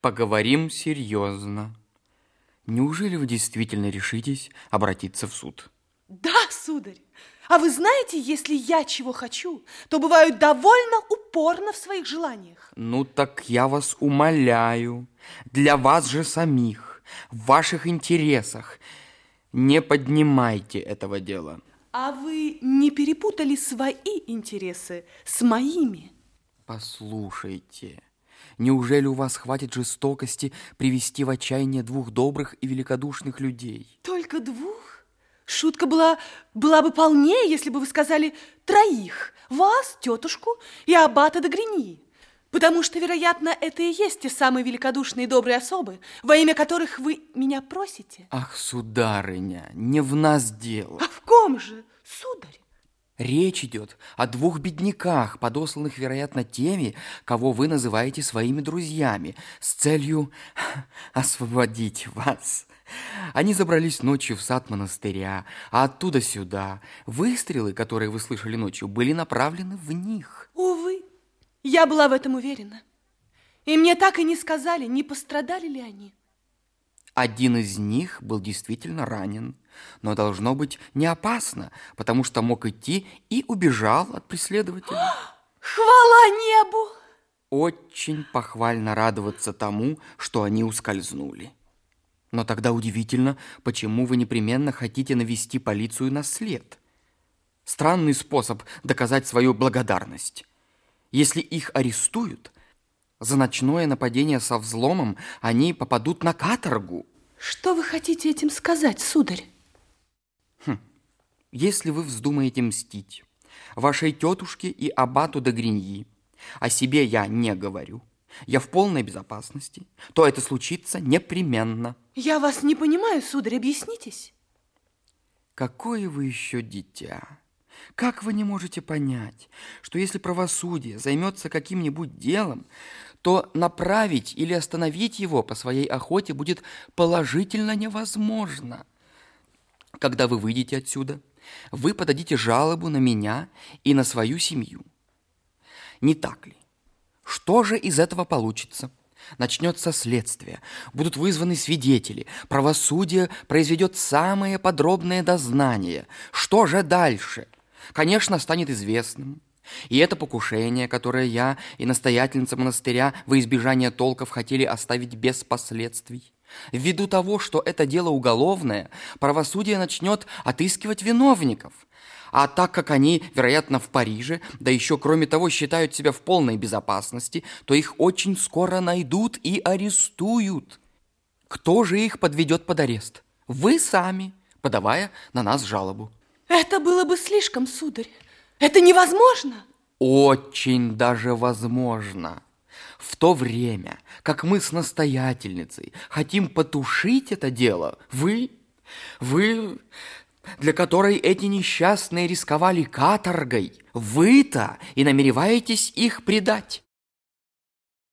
Поговорим серьезно. Неужели вы действительно решитесь обратиться в суд? Да, сударь. А вы знаете, если я чего хочу, то бываю довольно упорно в своих желаниях. Ну так я вас умоляю, для вас же самих, в ваших интересах, не поднимайте этого дела. А вы не перепутали свои интересы с моими? Послушайте, неужели у вас хватит жестокости привести в отчаяние двух добрых и великодушных людей? Только двух? Шутка была, была бы полнее, если бы вы сказали троих. Вас, тетушку и аббата де Грини. Потому что, вероятно, это и есть те самые великодушные и добрые особы, во имя которых вы меня просите. Ах, сударыня, не в нас дело. А в ком же, сударь? Речь идет о двух бедняках, подосланных, вероятно, теми, кого вы называете своими друзьями, с целью освободить вас. Они забрались ночью в сад монастыря, а оттуда сюда. Выстрелы, которые вы слышали ночью, были направлены в них. Увы, я была в этом уверена. И мне так и не сказали, не пострадали ли они. Один из них был действительно ранен, но должно быть не опасно, потому что мог идти и убежал от преследователя. Хвала небу! Очень похвально радоваться тому, что они ускользнули. Но тогда удивительно, почему вы непременно хотите навести полицию на след. Странный способ доказать свою благодарность. Если их арестуют, за ночное нападение со взломом они попадут на каторгу. Что вы хотите этим сказать, сударь? Если вы вздумаете мстить вашей тетушке и абату де Гриньи, о себе я не говорю, я в полной безопасности, то это случится непременно. Я вас не понимаю, сударь, объяснитесь. Какое вы еще дитя? Как вы не можете понять, что если правосудие займется каким-нибудь делом, то направить или остановить его по своей охоте будет положительно невозможно. Когда вы выйдете отсюда, вы подадите жалобу на меня и на свою семью. Не так ли? Что же из этого получится? Начнется следствие, будут вызваны свидетели, правосудие произведет самое подробное дознание. Что же дальше? Конечно, станет известным. И это покушение, которое я и настоятельница монастыря во избежание толков хотели оставить без последствий. Ввиду того, что это дело уголовное, правосудие начнет отыскивать виновников – а так как они, вероятно, в Париже, да еще кроме того считают себя в полной безопасности, то их очень скоро найдут и арестуют. Кто же их подведет под арест? Вы сами, подавая на нас жалобу. Это было бы слишком, сударь. Это невозможно. Очень даже возможно. В то время, как мы с настоятельницей хотим потушить это дело, вы, вы для которой эти несчастные рисковали каторгой, вы-то и намереваетесь их предать.